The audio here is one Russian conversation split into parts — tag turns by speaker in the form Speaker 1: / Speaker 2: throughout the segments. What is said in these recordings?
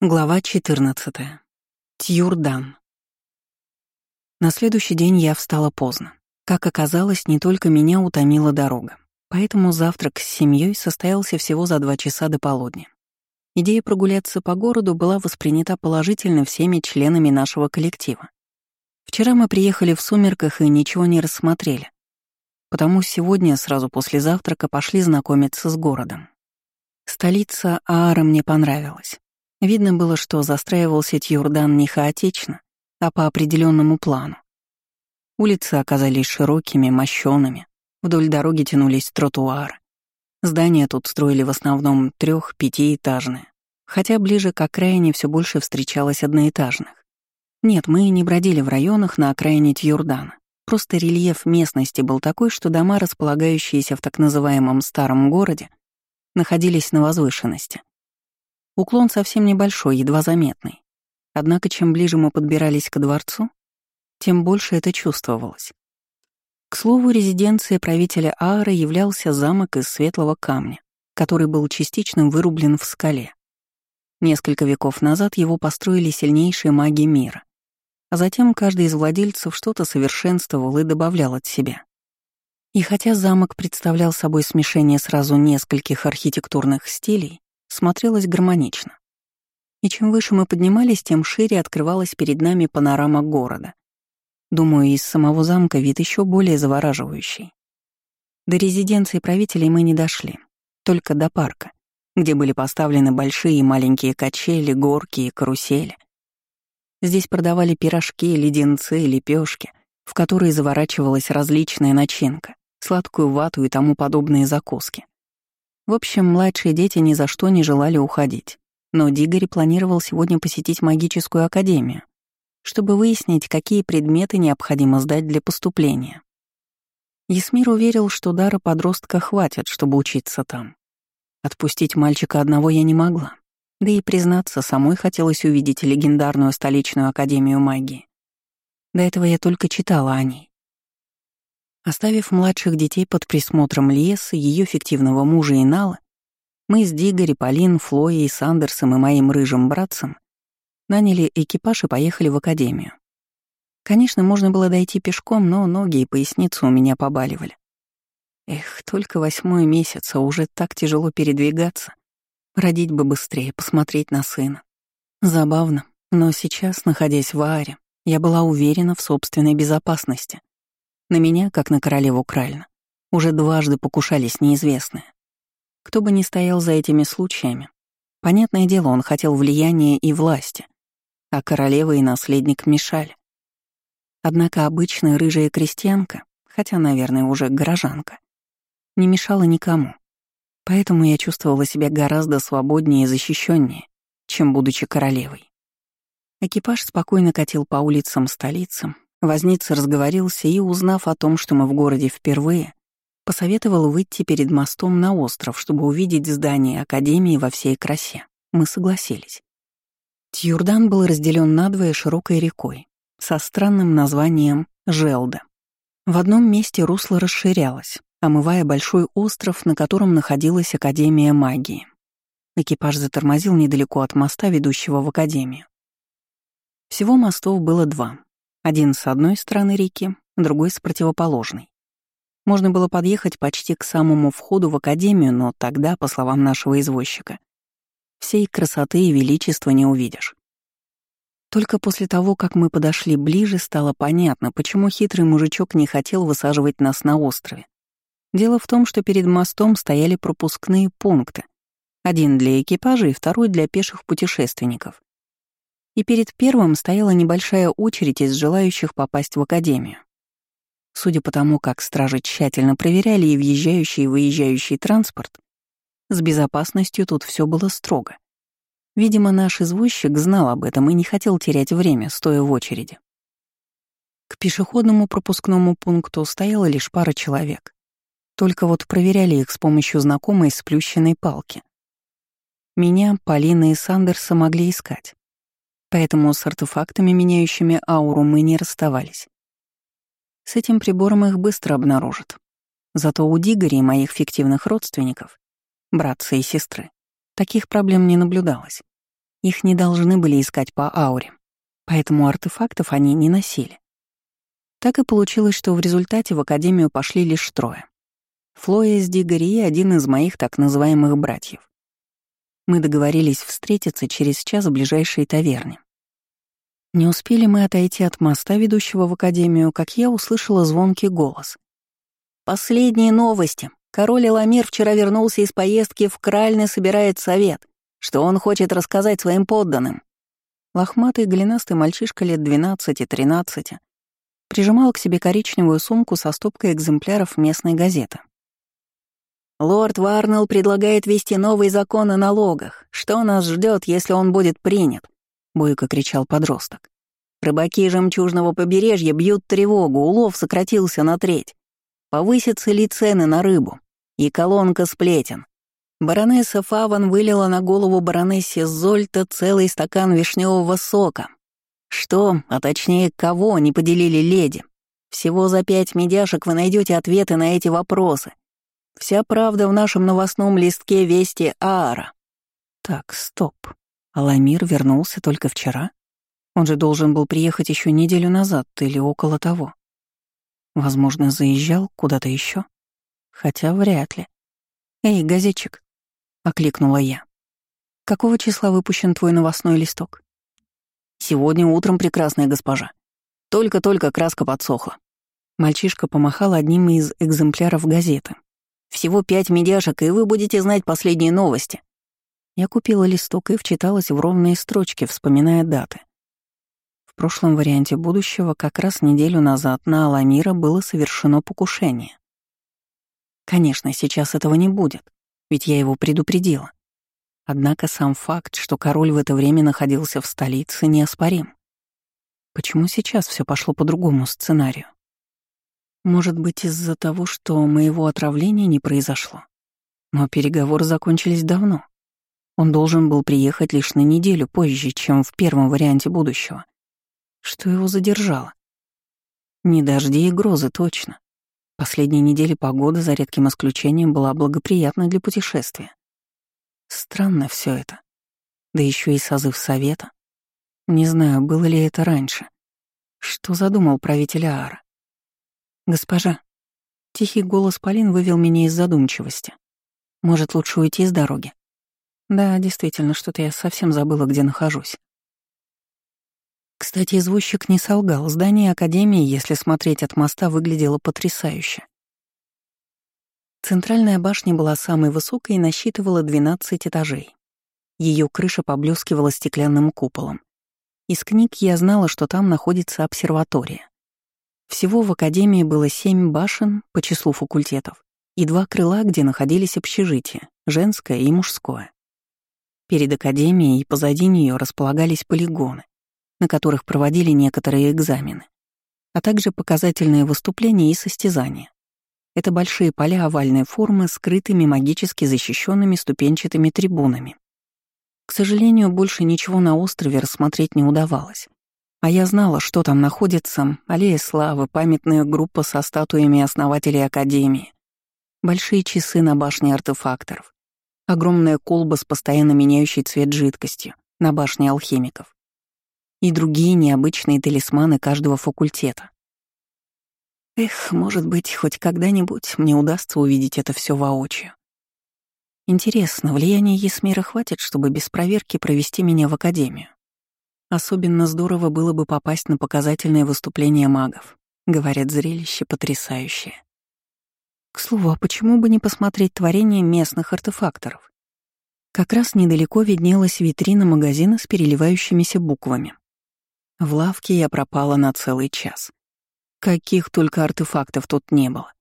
Speaker 1: Глава 14. Тьюрдан. На следующий день я встала поздно. Как оказалось, не только меня утомила дорога. Поэтому завтрак с семьей состоялся всего за два часа до полудня. Идея прогуляться по городу была воспринята положительно всеми членами нашего коллектива. Вчера мы приехали в сумерках и ничего не рассмотрели. Потому сегодня, сразу после завтрака, пошли знакомиться с городом. Столица Аара мне понравилась. Видно было, что застраивался Тьюрдан не хаотично, а по определенному плану. Улицы оказались широкими, мощёными, вдоль дороги тянулись тротуары. Здания тут строили в основном трех пятиэтажные, хотя ближе к окраине все больше встречалось одноэтажных. Нет, мы не бродили в районах на окраине Тьюрдана. Просто рельеф местности был такой, что дома, располагающиеся в так называемом старом городе, находились на возвышенности. Уклон совсем небольшой, едва заметный. Однако чем ближе мы подбирались к дворцу, тем больше это чувствовалось. К слову, резиденцией правителя Аара являлся замок из светлого камня, который был частично вырублен в скале. Несколько веков назад его построили сильнейшие маги мира, а затем каждый из владельцев что-то совершенствовал и добавлял от себя. И хотя замок представлял собой смешение сразу нескольких архитектурных стилей, смотрелось гармонично. И чем выше мы поднимались, тем шире открывалась перед нами панорама города. Думаю, из самого замка вид еще более завораживающий. До резиденции правителей мы не дошли, только до парка, где были поставлены большие и маленькие качели, горки и карусели. Здесь продавали пирожки, леденцы, лепешки, в которые заворачивалась различная начинка, сладкую вату и тому подобные закуски. В общем, младшие дети ни за что не желали уходить. Но Дигори планировал сегодня посетить магическую академию, чтобы выяснить, какие предметы необходимо сдать для поступления. Есмир уверил, что дара подростка хватит, чтобы учиться там. Отпустить мальчика одного я не могла. Да и, признаться, самой хотелось увидеть легендарную столичную академию магии. До этого я только читала о ней. Оставив младших детей под присмотром Леса, ее фиктивного мужа и Нала, мы с Дигори, Полин, Флоей, Сандерсом и моим рыжим братцем наняли экипаж и поехали в академию. Конечно, можно было дойти пешком, но ноги и поясницу у меня побаливали. Эх, только восьмой месяц, а уже так тяжело передвигаться. Родить бы быстрее, посмотреть на сына. Забавно, но сейчас, находясь в Ааре, я была уверена в собственной безопасности. На меня, как на королеву Кральна, уже дважды покушались неизвестные. Кто бы ни стоял за этими случаями, понятное дело, он хотел влияния и власти, а королева и наследник мешали. Однако обычная рыжая крестьянка, хотя, наверное, уже горожанка, не мешала никому. Поэтому я чувствовала себя гораздо свободнее и защищеннее, чем будучи королевой. Экипаж спокойно катил по улицам столицы, Возница разговорился и, узнав о том, что мы в городе впервые, посоветовал выйти перед мостом на остров, чтобы увидеть здание Академии во всей красе. Мы согласились. Тьюрдан был разделен надвое широкой рекой со странным названием Желда. В одном месте русло расширялось, омывая большой остров, на котором находилась Академия магии. Экипаж затормозил недалеко от моста, ведущего в Академию. Всего мостов было два, один с одной стороны реки, другой с противоположной. Можно было подъехать почти к самому входу в академию, но тогда, по словам нашего извозчика, всей красоты и величества не увидишь. Только после того, как мы подошли ближе, стало понятно, почему хитрый мужичок не хотел высаживать нас на острове. Дело в том, что перед мостом стояли пропускные пункты. Один для экипажа и второй для пеших путешественников и перед первым стояла небольшая очередь из желающих попасть в академию. Судя по тому, как стражи тщательно проверяли и въезжающий и выезжающий транспорт, с безопасностью тут все было строго. Видимо, наш извозчик знал об этом и не хотел терять время, стоя в очереди. К пешеходному пропускному пункту стояла лишь пара человек. Только вот проверяли их с помощью знакомой сплющенной палки. Меня, Полина и Сандерса могли искать поэтому с артефактами, меняющими ауру, мы не расставались. С этим прибором их быстро обнаружат. Зато у Дигори и моих фиктивных родственников, братца и сестры, таких проблем не наблюдалось. Их не должны были искать по ауре, поэтому артефактов они не носили. Так и получилось, что в результате в Академию пошли лишь трое. Флоя с Дигори и один из моих так называемых братьев. Мы договорились встретиться через час в ближайшей таверне. Не успели мы отойти от моста, ведущего в Академию, как я услышала звонкий голос. «Последние новости. Король Эламир вчера вернулся из поездки в Кральны, собирает совет, что он хочет рассказать своим подданным». Лохматый голенастый мальчишка лет 12-13 прижимал к себе коричневую сумку со стопкой экземпляров местной газеты. «Лорд Варнелл предлагает ввести новый закон о налогах. Что нас ждет, если он будет принят?» — бойко кричал подросток. «Рыбаки жемчужного побережья бьют тревогу, улов сократился на треть. Повысятся ли цены на рыбу? И колонка сплетен. Баронесса Фаван вылила на голову баронессе Зольта целый стакан вишневого сока. Что, а точнее, кого не поделили леди? Всего за пять медяшек вы найдете ответы на эти вопросы. Вся правда в нашем новостном листке «Вести Аара». Так, стоп. Аламир вернулся только вчера? Он же должен был приехать еще неделю назад или около того. Возможно, заезжал куда-то еще? Хотя вряд ли. «Эй, газетчик!» — окликнула я. «Какого числа выпущен твой новостной листок?» «Сегодня утром, прекрасная госпожа. Только-только краска подсохла». Мальчишка помахал одним из экземпляров газеты, всего пять медяшек, и вы будете знать последние новости». Я купила листок и вчиталась в ровные строчки, вспоминая даты. В прошлом варианте будущего как раз неделю назад на Аламира было совершено покушение. Конечно, сейчас этого не будет, ведь я его предупредила. Однако сам факт, что король в это время находился в столице, неоспорим. Почему сейчас все пошло по другому сценарию? Может быть, из-за того, что моего отравления не произошло. Но переговоры закончились давно. Он должен был приехать лишь на неделю позже, чем в первом варианте будущего. Что его задержало? Не дожди и грозы, точно. Последние недели погода, за редким исключением, была благоприятна для путешествия. Странно все это. Да еще и созыв совета. Не знаю, было ли это раньше. Что задумал правитель Аара? «Госпожа». Тихий голос Полин вывел меня из задумчивости. «Может, лучше уйти с дороги?» «Да, действительно, что-то я совсем забыла, где нахожусь». Кстати, извозчик не солгал. Здание Академии, если смотреть от моста, выглядело потрясающе. Центральная башня была самой высокой и насчитывала 12 этажей. Ее крыша поблескивала стеклянным куполом. Из книг я знала, что там находится обсерватория. Всего в Академии было семь башен по числу факультетов и два крыла, где находились общежития, женское и мужское. Перед Академией и позади нее располагались полигоны, на которых проводили некоторые экзамены, а также показательные выступления и состязания. Это большие поля овальной формы, скрытыми магически защищенными ступенчатыми трибунами. К сожалению, больше ничего на острове рассмотреть не удавалось. А я знала, что там находится аллея славы, памятная группа со статуями основателей Академии, большие часы на башне артефакторов, огромная колба с постоянно меняющей цвет жидкостью на башне алхимиков и другие необычные талисманы каждого факультета. Эх, может быть, хоть когда-нибудь мне удастся увидеть это все воочию. Интересно, влияния Есмира хватит, чтобы без проверки провести меня в Академию? Особенно здорово было бы попасть на показательное выступление магов. Говорят, зрелище потрясающее. К слову, а почему бы не посмотреть творение местных артефакторов? Как раз недалеко виднелась витрина магазина с переливающимися буквами. В лавке я пропала на целый час. Каких только артефактов тут не было.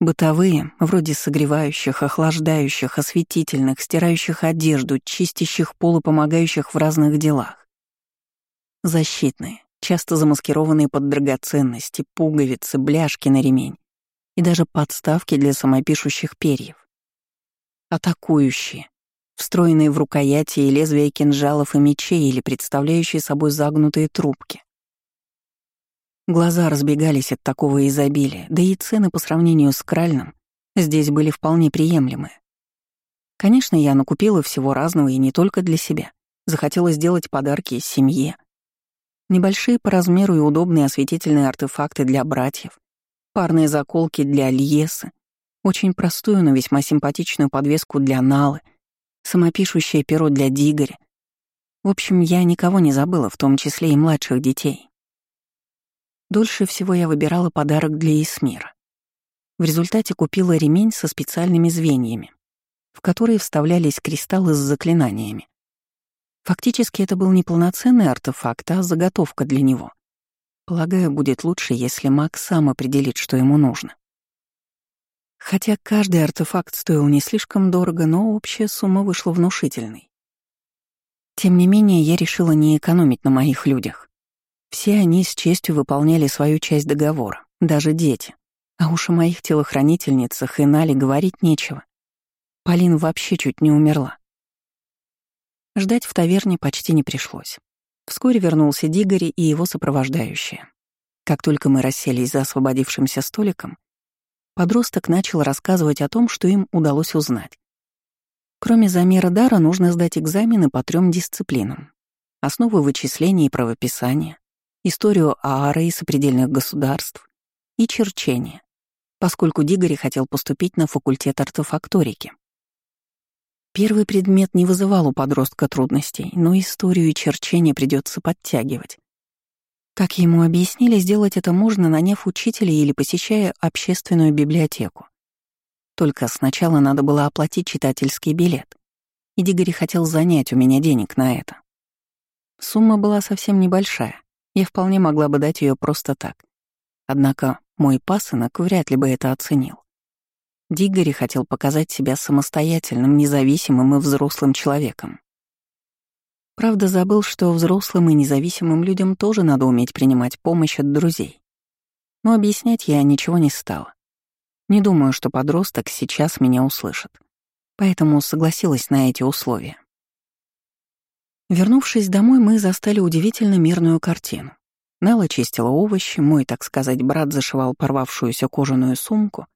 Speaker 1: Бытовые, вроде согревающих, охлаждающих, осветительных, стирающих одежду, чистящих пол и помогающих в разных делах. Защитные, часто замаскированные под драгоценности, пуговицы, бляшки на ремень и даже подставки для самопишущих перьев. Атакующие, встроенные в рукояти и лезвия кинжалов и мечей или представляющие собой загнутые трубки. Глаза разбегались от такого изобилия, да и цены по сравнению с кральным здесь были вполне приемлемые. Конечно, я накупила всего разного и не только для себя — Захотелось сделать подарки семье. Небольшие по размеру и удобные осветительные артефакты для братьев, парные заколки для Льесы, очень простую, но весьма симпатичную подвеску для Налы, самопишущее перо для Дигоря. В общем, я никого не забыла, в том числе и младших детей. Дольше всего я выбирала подарок для Исмира. В результате купила ремень со специальными звеньями, в которые вставлялись кристаллы с заклинаниями. Фактически это был не полноценный артефакт, а заготовка для него. Полагаю, будет лучше, если маг сам определит, что ему нужно. Хотя каждый артефакт стоил не слишком дорого, но общая сумма вышла внушительной. Тем не менее, я решила не экономить на моих людях. Все они с честью выполняли свою часть договора, даже дети. А уж о моих телохранительницах и Нали говорить нечего. Полин вообще чуть не умерла. Ждать в таверне почти не пришлось. Вскоре вернулся Дигори и его сопровождающие. Как только мы расселись за освободившимся столиком, подросток начал рассказывать о том, что им удалось узнать. Кроме замера дара, нужно сдать экзамены по трем дисциплинам. Основы вычисления и правописания, историю Аары и сопредельных государств и черчение, поскольку Дигори хотел поступить на факультет артефакторики. Первый предмет не вызывал у подростка трудностей, но историю и черчение придется подтягивать. Как ему объяснили, сделать это можно, наняв учителя или посещая общественную библиотеку. Только сначала надо было оплатить читательский билет, и Дигори хотел занять у меня денег на это. Сумма была совсем небольшая, я вполне могла бы дать ее просто так. Однако мой пасынок вряд ли бы это оценил. Диггори хотел показать себя самостоятельным, независимым и взрослым человеком. Правда, забыл, что взрослым и независимым людям тоже надо уметь принимать помощь от друзей. Но объяснять я ничего не стала. Не думаю, что подросток сейчас меня услышит. Поэтому согласилась на эти условия. Вернувшись домой, мы застали удивительно мирную картину. Нелла чистила овощи, мой, так сказать, брат зашивал порвавшуюся кожаную сумку,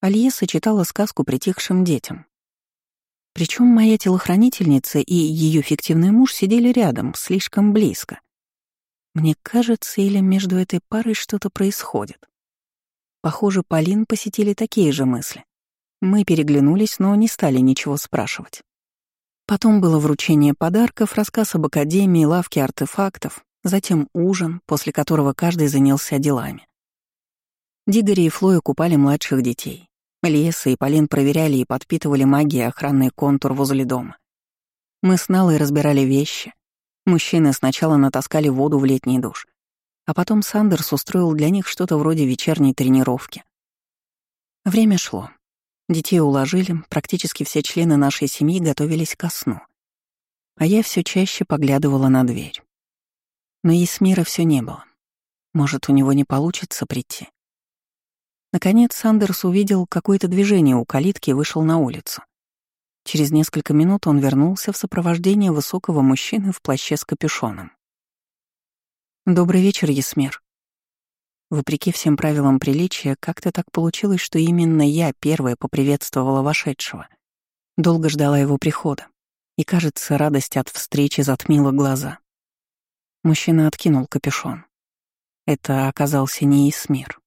Speaker 1: Альеса читала сказку притихшим детям. Причем моя телохранительница и ее фиктивный муж сидели рядом, слишком близко. Мне кажется, или между этой парой что-то происходит. Похоже, Полин посетили такие же мысли. Мы переглянулись, но не стали ничего спрашивать. Потом было вручение подарков, рассказ об академии, лавке артефактов, затем ужин, после которого каждый занялся делами. Дигори и Флоя купали младших детей. Леса и Полин проверяли и подпитывали магией охранный контур возле дома. Мы с Налой разбирали вещи. Мужчины сначала натаскали воду в летний душ, а потом Сандерс устроил для них что-то вроде вечерней тренировки. Время шло. Детей уложили, практически все члены нашей семьи готовились ко сну. А я все чаще поглядывала на дверь. Но Есмира все не было. Может, у него не получится прийти. Наконец Сандерс увидел какое-то движение у калитки и вышел на улицу. Через несколько минут он вернулся в сопровождении высокого мужчины в плаще с капюшоном. «Добрый вечер, Есмир». Вопреки всем правилам приличия, как-то так получилось, что именно я первая поприветствовала вошедшего. Долго ждала его прихода, и, кажется, радость от встречи затмила глаза. Мужчина откинул капюшон. Это оказался не Исмир.